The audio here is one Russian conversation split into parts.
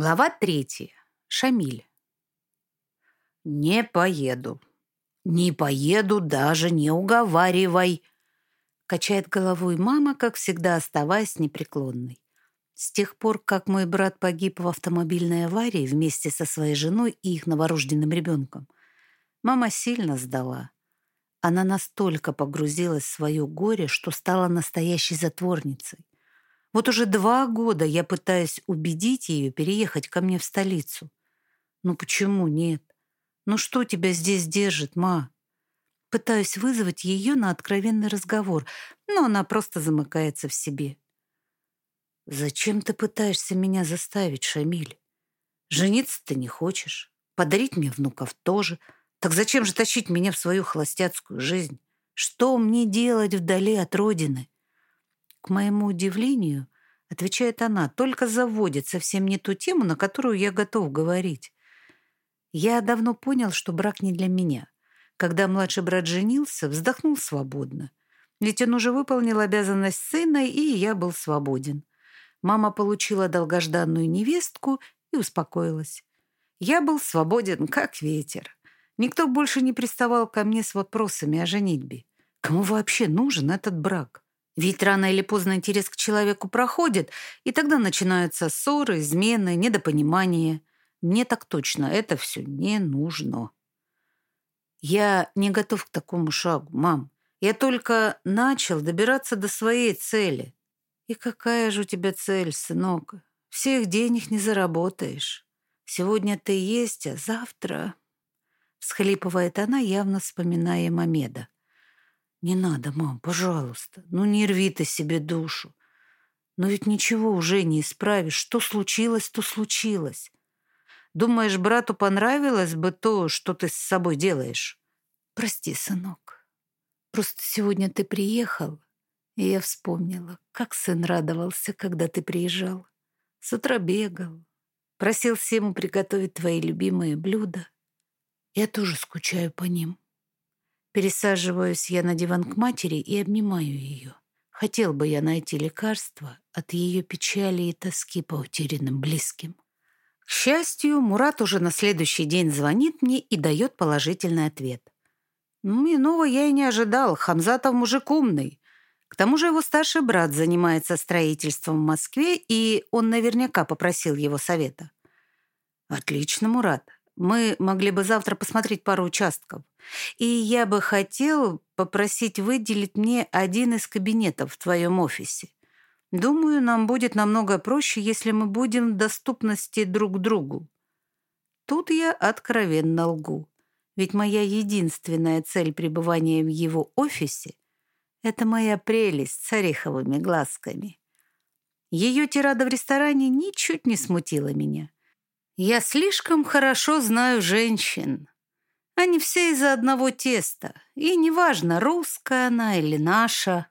Глава третья. Шамиль. «Не поеду. Не поеду, даже не уговаривай!» Качает головой мама, как всегда оставаясь непреклонной. С тех пор, как мой брат погиб в автомобильной аварии вместе со своей женой и их новорожденным ребенком, мама сильно сдала. Она настолько погрузилась в свое горе, что стала настоящей затворницей. Вот уже два года я пытаюсь убедить ее переехать ко мне в столицу. Ну почему нет? Ну что тебя здесь держит, ма? Пытаюсь вызвать ее на откровенный разговор, но она просто замыкается в себе. Зачем ты пытаешься меня заставить, Шамиль? Жениться ты не хочешь, подарить мне внуков тоже. Так зачем же тащить меня в свою холостяцкую жизнь? Что мне делать вдали от родины? К моему удивлению, отвечает она, только заводит совсем не ту тему, на которую я готов говорить. Я давно понял, что брак не для меня. Когда младший брат женился, вздохнул свободно. Ведь он уже выполнил обязанность сына, и я был свободен. Мама получила долгожданную невестку и успокоилась. Я был свободен, как ветер. Никто больше не приставал ко мне с вопросами о женитьбе. Кому вообще нужен этот брак? Ведь рано или поздно интерес к человеку проходит, и тогда начинаются ссоры, измены, недопонимания. Мне так точно это все не нужно. Я не готов к такому шагу, мам. Я только начал добираться до своей цели. И какая же у тебя цель, сынок? Всех денег не заработаешь. Сегодня ты есть, а завтра... Всхлипывает она, явно вспоминая Мамеда. «Не надо, мам, пожалуйста. Ну, не рви ты себе душу. Но ведь ничего уже не исправишь. Что случилось, то случилось. Думаешь, брату понравилось бы то, что ты с собой делаешь? Прости, сынок. Просто сегодня ты приехал, и я вспомнила, как сын радовался, когда ты приезжал. С утра бегал, просил Сему приготовить твои любимые блюда. Я тоже скучаю по ним. Пересаживаюсь я на диван к матери и обнимаю ее. Хотел бы я найти лекарство от ее печали и тоски по утерянным близким. К счастью, Мурат уже на следующий день звонит мне и дает положительный ответ. Ну, иного я и не ожидал. Хамзатов мужик умный. К тому же его старший брат занимается строительством в Москве, и он наверняка попросил его совета. «Отлично, Мурат. Мы могли бы завтра посмотреть пару участков. И я бы хотел попросить выделить мне один из кабинетов в твоем офисе. Думаю, нам будет намного проще, если мы будем в доступности друг к другу. Тут я откровенно лгу. Ведь моя единственная цель пребывания в его офисе — это моя прелесть с ореховыми глазками. Ее тирада в ресторане ничуть не смутила меня. Я слишком хорошо знаю женщин. Они все из-за одного теста. И неважно, русская она или наша.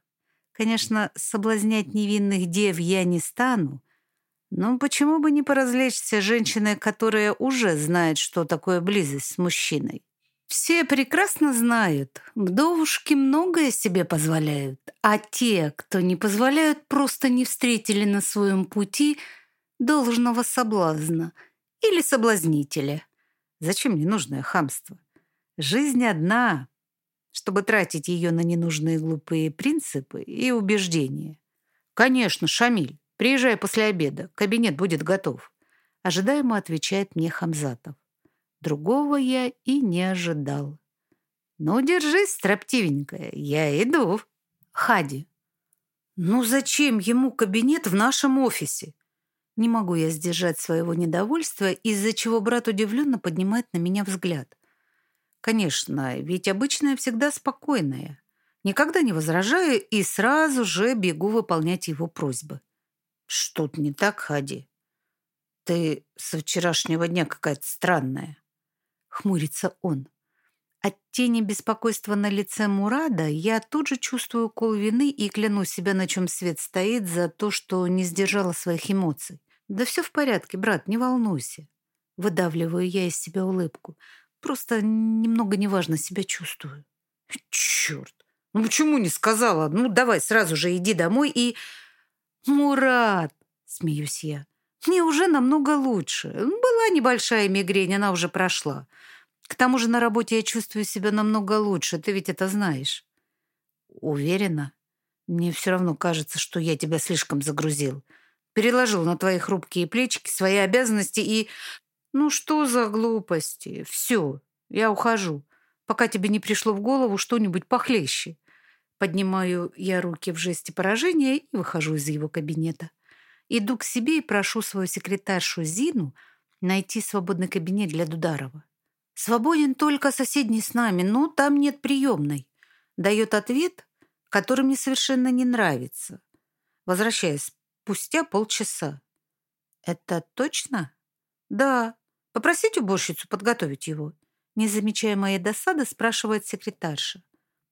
Конечно, соблазнять невинных дев я не стану. Но почему бы не поразвлечься женщиной, которая уже знает, что такое близость с мужчиной? Все прекрасно знают, вдовушки многое себе позволяют, а те, кто не позволяют, просто не встретили на своем пути должного соблазна — или соблазнителя. Зачем мне нужное хамство? Жизнь одна, чтобы тратить ее на ненужные глупые принципы и убеждения. Конечно, Шамиль, приезжай после обеда, кабинет будет готов. Ожидаемо отвечает мне Хамзатов. Другого я и не ожидал. Ну, держись, строптивенькая, я иду. Хади. Ну, зачем ему кабинет в нашем офисе? Не могу я сдержать своего недовольства, из-за чего брат удивленно поднимает на меня взгляд. Конечно, ведь обычно я всегда спокойная. Никогда не возражаю и сразу же бегу выполнять его просьбы. Что-то не так, Хади. Ты со вчерашнего дня какая-то странная. Хмурится он. От тени беспокойства на лице Мурада я тут же чувствую укол вины и кляну себя, на чем свет стоит, за то, что не сдержала своих эмоций. «Да все в порядке, брат, не волнуйся». Выдавливаю я из себя улыбку. Просто немного неважно себя чувствую. Черт, ну почему не сказала? Ну давай сразу же иди домой и... Мурат, смеюсь я. Мне уже намного лучше. Была небольшая мигрень, она уже прошла. К тому же на работе я чувствую себя намного лучше, ты ведь это знаешь. Уверена? Мне все равно кажется, что я тебя слишком загрузил. Переложил на твои хрупкие плечики свои обязанности и... Ну что за глупости? Все, я ухожу, пока тебе не пришло в голову что-нибудь похлеще. Поднимаю я руки в жесте поражения и выхожу из его кабинета. Иду к себе и прошу свою секретаршу Зину найти свободный кабинет для Дударова. Свободен только соседний с нами, но там нет приемной. Дает ответ, который мне совершенно не нравится. Возвращаясь спустя полчаса. Это точно? Да. Попросить уборщицу подготовить его. Не замечая моей досады, спрашивает секретарша.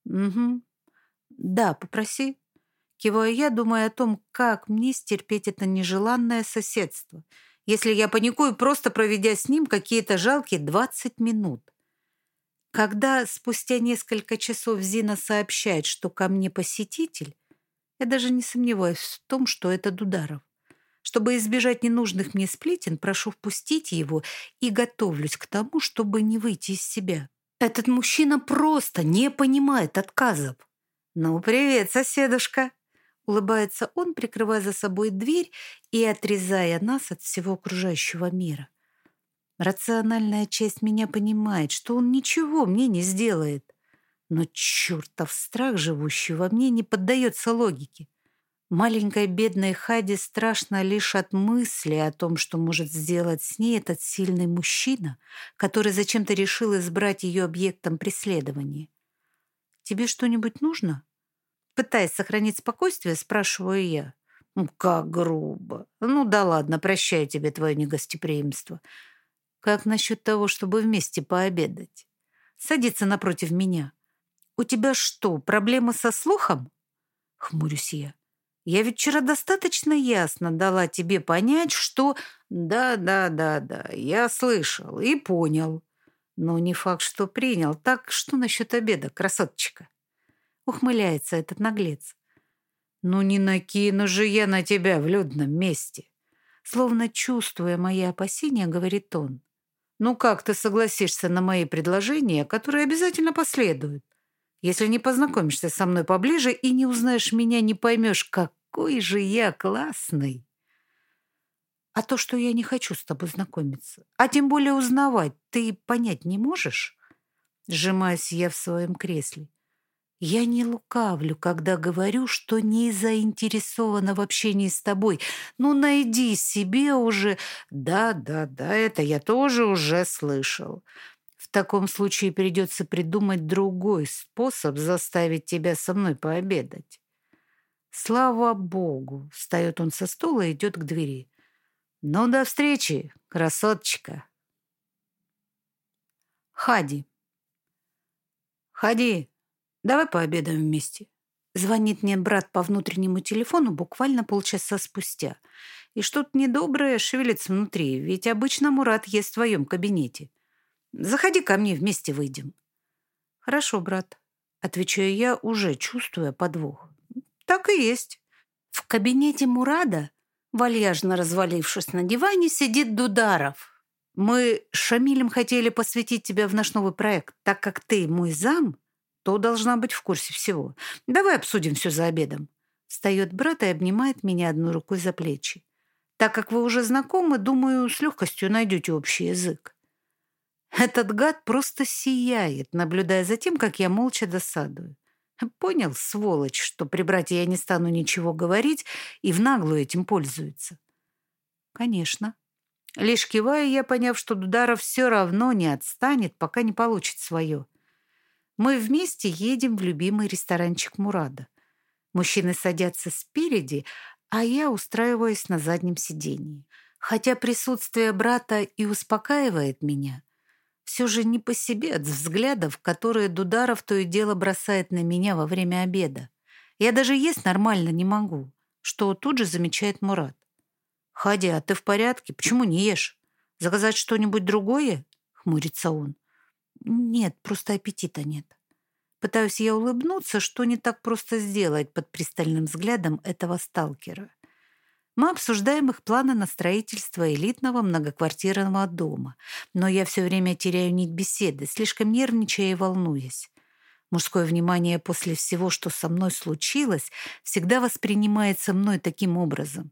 Угу. Да, попроси. Киваю я, думая о том, как мне стерпеть это нежеланное соседство, если я паникую, просто проведя с ним какие-то жалкие 20 минут. Когда спустя несколько часов Зина сообщает, что ко мне посетитель, я даже не сомневаюсь в том, что это Дударов. Чтобы избежать ненужных мне сплетен, прошу впустить его и готовлюсь к тому, чтобы не выйти из себя. Этот мужчина просто не понимает отказов. «Ну, привет, соседушка!» Улыбается он, прикрывая за собой дверь и отрезая нас от всего окружающего мира. Рациональная часть меня понимает, что он ничего мне не сделает. Но чертов страх, живущий во мне, не поддается логике. Маленькой бедной Хаде страшно лишь от мысли о том, что может сделать с ней этот сильный мужчина, который зачем-то решил избрать ее объектом преследования. «Тебе что-нибудь нужно?» Пытаясь сохранить спокойствие, спрашиваю я. «Ну, как грубо. Ну да ладно, прощаю тебе твое негостеприимство. Как насчет того, чтобы вместе пообедать? Садиться напротив меня. У тебя что, проблемы со слухом?» Хмурюсь я. «Я ведь вчера достаточно ясно дала тебе понять, что...» «Да, да, да, да, я слышал и понял. Но не факт, что принял. Так что насчет обеда, красоточка?» Ухмыляется этот наглец. «Ну не накину же я на тебя в людном месте!» Словно чувствуя мои опасения, говорит он. «Ну как ты согласишься на мои предложения, которые обязательно последуют? Если не познакомишься со мной поближе и не узнаешь меня, не поймешь, какой же я классный!» А то, что я не хочу с тобой знакомиться, а тем более узнавать, ты понять не можешь? Сжимаюсь я в своем кресле. Я не лукавлю, когда говорю, что не заинтересована в общении с тобой. Ну, найди себе уже... Да, да, да, это я тоже уже слышал. Таком случае придется придумать другой способ заставить тебя со мной пообедать. Слава богу, встает он со стула и идет к двери. Ну, до встречи, красоточка. Хади. Хади, Давай пообедаем вместе. Звонит мне брат по внутреннему телефону буквально полчаса спустя. И что-то недоброе шевелится внутри, ведь обычно Мурат ест в твоем кабинете. Заходи ко мне, вместе выйдем. Хорошо, брат. Отвечаю я, уже чувствуя подвох. Так и есть. В кабинете Мурада, вальяжно развалившись на диване, сидит Дударов. Мы с Шамилем хотели посвятить тебя в наш новый проект, так как ты мой зам, то должна быть в курсе всего. Давай обсудим все за обедом. Встает брат и обнимает меня одной рукой за плечи. Так как вы уже знакомы, думаю, с легкостью найдете общий язык. Этот гад просто сияет, наблюдая за тем, как я молча досадую. Понял, сволочь, что при брате я не стану ничего говорить и в наглую этим пользуется. Конечно. Лишь киваю я, поняв, что Дударов все равно не отстанет, пока не получит свое. Мы вместе едем в любимый ресторанчик Мурада. Мужчины садятся спереди, а я устраиваюсь на заднем сидении. Хотя присутствие брата и успокаивает меня, все же не по себе от взглядов, которые Дударов то и дело бросает на меня во время обеда. Я даже есть нормально не могу, что тут же замечает Мурат. «Хадя, а ты в порядке? Почему не ешь? Заказать что-нибудь другое?» — хмурится он. Нет, просто аппетита нет. Пытаюсь я улыбнуться, что не так просто сделать под пристальным взглядом этого сталкера. Мы обсуждаем их планы на строительство элитного многоквартирного дома, но я все время теряю нить беседы, слишком нервничая и волнуясь. Мужское внимание после всего, что со мной случилось, всегда воспринимается мной таким образом.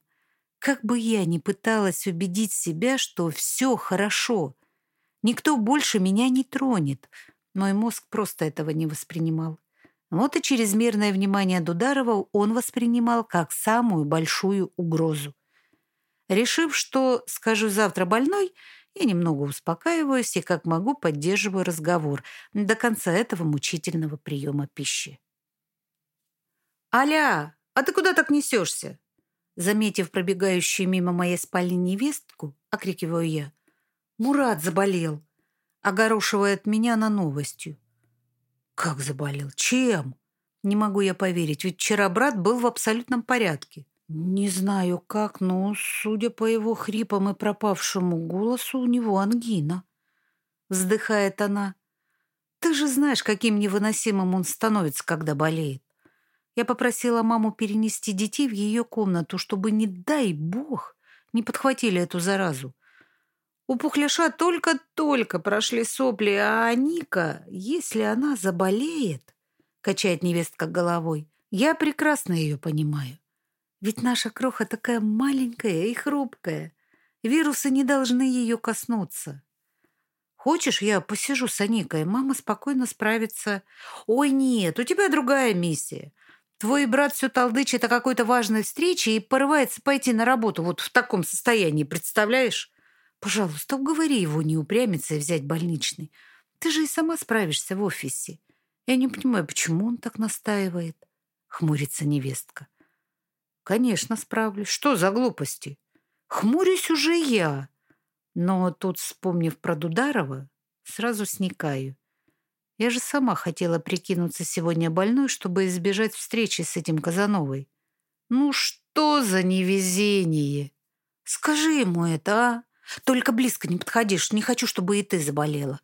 Как бы я ни пыталась убедить себя, что все хорошо, никто больше меня не тронет, мой мозг просто этого не воспринимал. Вот и чрезмерное внимание Дударова он воспринимал как самую большую угрозу. Решив, что скажу завтра больной, я немного успокаиваюсь и как могу поддерживаю разговор до конца этого мучительного приема пищи. «Аля, а ты куда так несешься?» Заметив пробегающую мимо моей спальни невестку, окрикиваю я. «Мурат заболел!» Огорошивает меня на новостью. Как заболел? Чем? Не могу я поверить, ведь вчера брат был в абсолютном порядке. Не знаю как, но, судя по его хрипам и пропавшему голосу, у него ангина. Вздыхает она. Ты же знаешь, каким невыносимым он становится, когда болеет. Я попросила маму перенести детей в ее комнату, чтобы, не дай бог, не подхватили эту заразу. У Пухляша только-только прошли сопли, а Ника, если она заболеет, качает невестка головой, я прекрасно ее понимаю. Ведь наша кроха такая маленькая и хрупкая. Вирусы не должны ее коснуться. Хочешь, я посижу с Аникой, мама спокойно справится. Ой, нет, у тебя другая миссия. Твой брат все толдычит о какой-то важной встрече и порывается пойти на работу вот в таком состоянии, представляешь? Пожалуйста, уговори его не упрямиться и взять больничный. Ты же и сама справишься в офисе. Я не понимаю, почему он так настаивает. Хмурится невестка. Конечно, справлюсь. Что за глупости? Хмурюсь уже я. Но тут, вспомнив про Дударова, сразу сникаю. Я же сама хотела прикинуться сегодня больной, чтобы избежать встречи с этим Казановой. Ну что за невезение? Скажи ему это, а? Только близко не подходишь, не хочу, чтобы и ты заболела.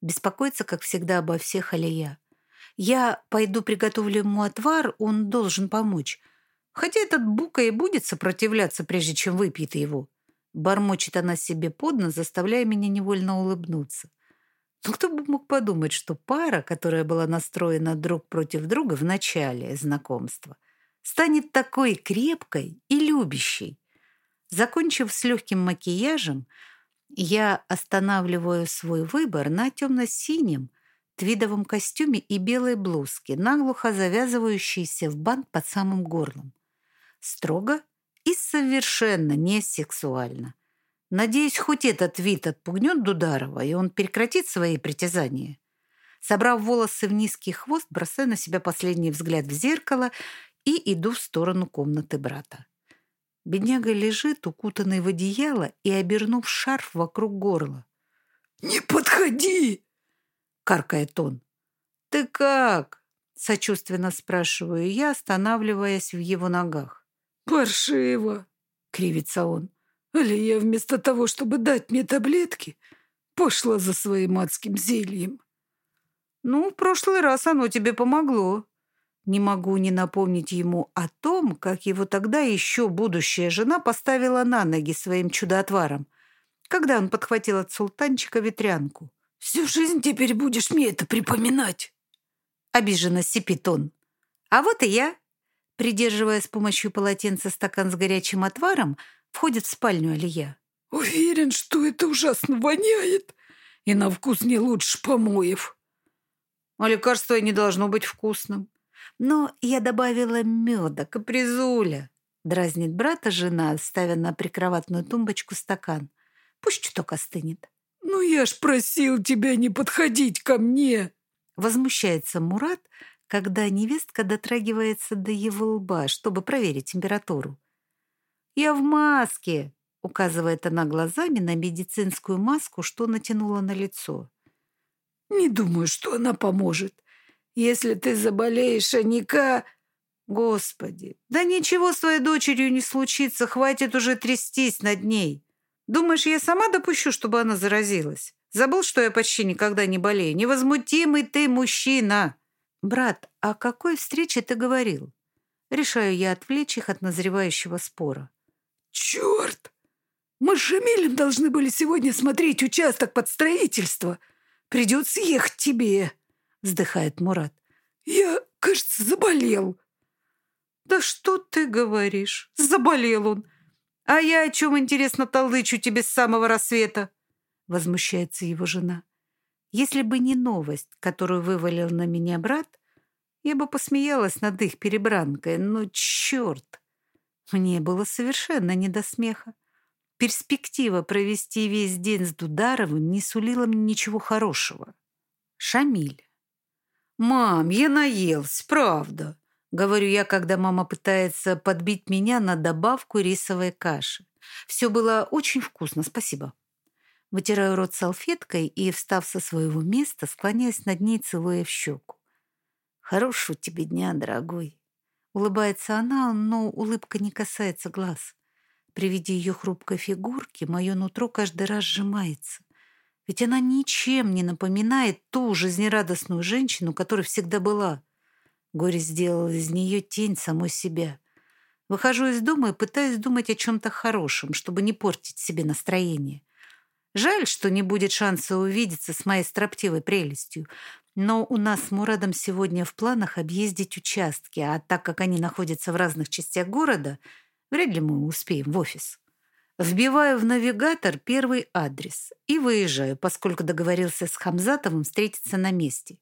Беспокоится, как всегда, обо всех Алия. Я пойду приготовлю ему отвар, он должен помочь. Хотя этот Бука и будет сопротивляться, прежде чем выпьет его. Бормочет она себе под нос, заставляя меня невольно улыбнуться. Но кто бы мог подумать, что пара, которая была настроена друг против друга в начале знакомства, станет такой крепкой и любящей. Закончив с легким макияжем, я останавливаю свой выбор на темно-синем твидовом костюме и белой блузке, наглухо завязывающейся в бант под самым горлом. Строго и совершенно не сексуально. Надеюсь, хоть этот вид отпугнет Дударова, и он прекратит свои притязания. Собрав волосы в низкий хвост, бросаю на себя последний взгляд в зеркало и иду в сторону комнаты брата. Бедняга лежит, укутанный в одеяло и обернув шарф вокруг горла. «Не подходи!» — каркает он. «Ты как?» — сочувственно спрашиваю я, останавливаясь в его ногах. «Паршиво!» — кривится он. «Алия вместо того, чтобы дать мне таблетки, пошла за своим адским зельем». «Ну, в прошлый раз оно тебе помогло», не могу не напомнить ему о том, как его тогда еще будущая жена поставила на ноги своим чудо-отваром, когда он подхватил от султанчика ветрянку. «Всю жизнь теперь будешь мне это припоминать!» Обиженно сипит он. А вот и я, придерживая с помощью полотенца стакан с горячим отваром, входит в спальню Алия. «Уверен, что это ужасно воняет и на вкус не лучше помоев». «А лекарство не должно быть вкусным. Но я добавила меда, капризуля. Дразнит брата жена, ставя на прикроватную тумбочку стакан. Пусть чуток остынет. «Ну я ж просил тебя не подходить ко мне!» Возмущается Мурат, когда невестка дотрагивается до его лба, чтобы проверить температуру. «Я в маске!» — указывает она глазами на медицинскую маску, что натянула на лицо. «Не думаю, что она поможет. Если ты заболеешь, Аника...» «Господи, да ничего с твоей дочерью не случится, хватит уже трястись над ней. Думаешь, я сама допущу, чтобы она заразилась? Забыл, что я почти никогда не болею? Невозмутимый ты мужчина!» «Брат, о какой встрече ты говорил?» Решаю я отвлечь их от назревающего спора. Черт! Мы с Шамилем должны были сегодня смотреть участок под строительство. Придется ехать тебе, вздыхает Мурат. Я, кажется, заболел. Да что ты говоришь? Заболел он. А я о чем, интересно, толдычу тебе с самого рассвета? Возмущается его жена. Если бы не новость, которую вывалил на меня брат, я бы посмеялась над их перебранкой, но черт! Мне было совершенно не до смеха. Перспектива провести весь день с Дударовым не сулила мне ничего хорошего. Шамиль. «Мам, я наелся, правда», — говорю я, когда мама пытается подбить меня на добавку рисовой каши. Все было очень вкусно, спасибо. Вытираю рот салфеткой и, встав со своего места, склоняясь над ней, целуя в щеку. «Хорошего тебе дня, дорогой». Улыбается она, но улыбка не касается глаз. При виде ее хрупкой фигурки мое нутро каждый раз сжимается. Ведь она ничем не напоминает ту жизнерадостную женщину, которая всегда была. Горе сделало из нее тень самой себя. Выхожу из дома и пытаюсь думать о чем-то хорошем, чтобы не портить себе настроение. Жаль, что не будет шанса увидеться с моей строптивой прелестью. Но у нас с Мурадом сегодня в планах объездить участки, а так как они находятся в разных частях города, вряд ли мы успеем в офис. Вбиваю в навигатор первый адрес и выезжаю, поскольку договорился с Хамзатовым встретиться на месте.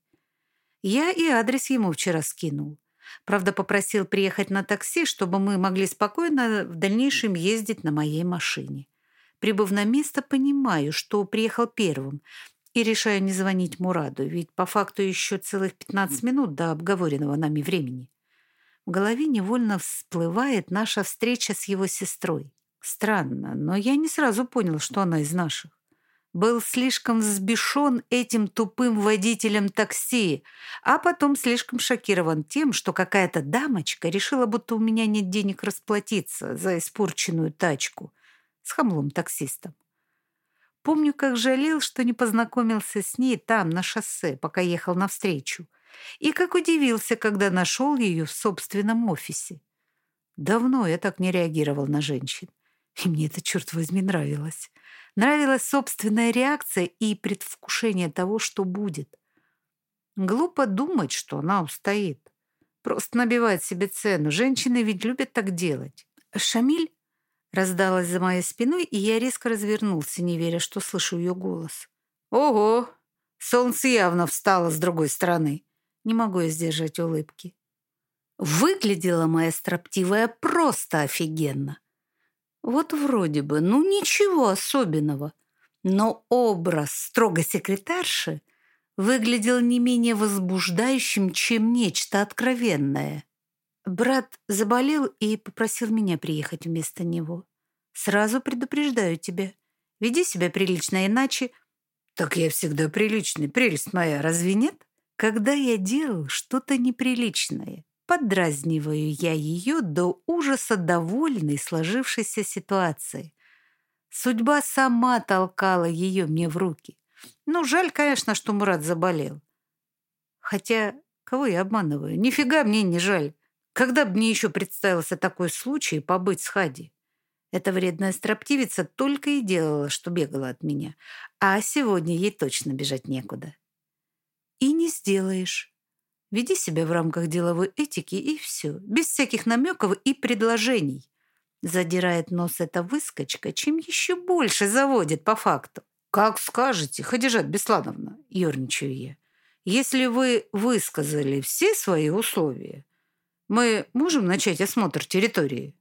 Я и адрес ему вчера скинул. Правда, попросил приехать на такси, чтобы мы могли спокойно в дальнейшем ездить на моей машине. Прибыв на место, понимаю, что приехал первым, и решаю не звонить Мураду, ведь по факту еще целых 15 минут до обговоренного нами времени. В голове невольно всплывает наша встреча с его сестрой. Странно, но я не сразу понял, что она из наших. Был слишком взбешен этим тупым водителем такси, а потом слишком шокирован тем, что какая-то дамочка решила, будто у меня нет денег расплатиться за испорченную тачку с хамлом-таксистом. Помню, как жалел, что не познакомился с ней там, на шоссе, пока ехал навстречу, и как удивился, когда нашел ее в собственном офисе. Давно я так не реагировал на женщин, и мне это, черт возьми, нравилось. Нравилась собственная реакция и предвкушение того, что будет. Глупо думать, что она устоит. Просто набивает себе цену. Женщины ведь любят так делать. Шамиль Раздалась за моей спиной, и я резко развернулся, не веря, что слышу ее голос. «Ого! Солнце явно встало с другой стороны!» Не могу я сдержать улыбки. Выглядела моя строптивая просто офигенно. Вот вроде бы, ну ничего особенного. Но образ строгой секретарши выглядел не менее возбуждающим, чем нечто откровенное. Брат заболел и попросил меня приехать вместо него. Сразу предупреждаю тебя. Веди себя прилично, иначе... Так я всегда приличный, прелесть моя, разве нет? Когда я делал что-то неприличное, подразниваю я ее до ужаса довольной сложившейся ситуацией. Судьба сама толкала ее мне в руки. Ну, жаль, конечно, что Мурат заболел. Хотя, кого я обманываю? Нифига мне не жаль. Когда бы мне еще представился такой случай побыть с Хади? Эта вредная строптивица только и делала, что бегала от меня. А сегодня ей точно бежать некуда. И не сделаешь. Веди себя в рамках деловой этики, и все. Без всяких намеков и предложений. Задирает нос эта выскочка, чем еще больше заводит по факту. «Как скажете, Хадижат Беслановна», — ерничаю я. «Если вы высказали все свои условия, мы можем начать осмотр территории?»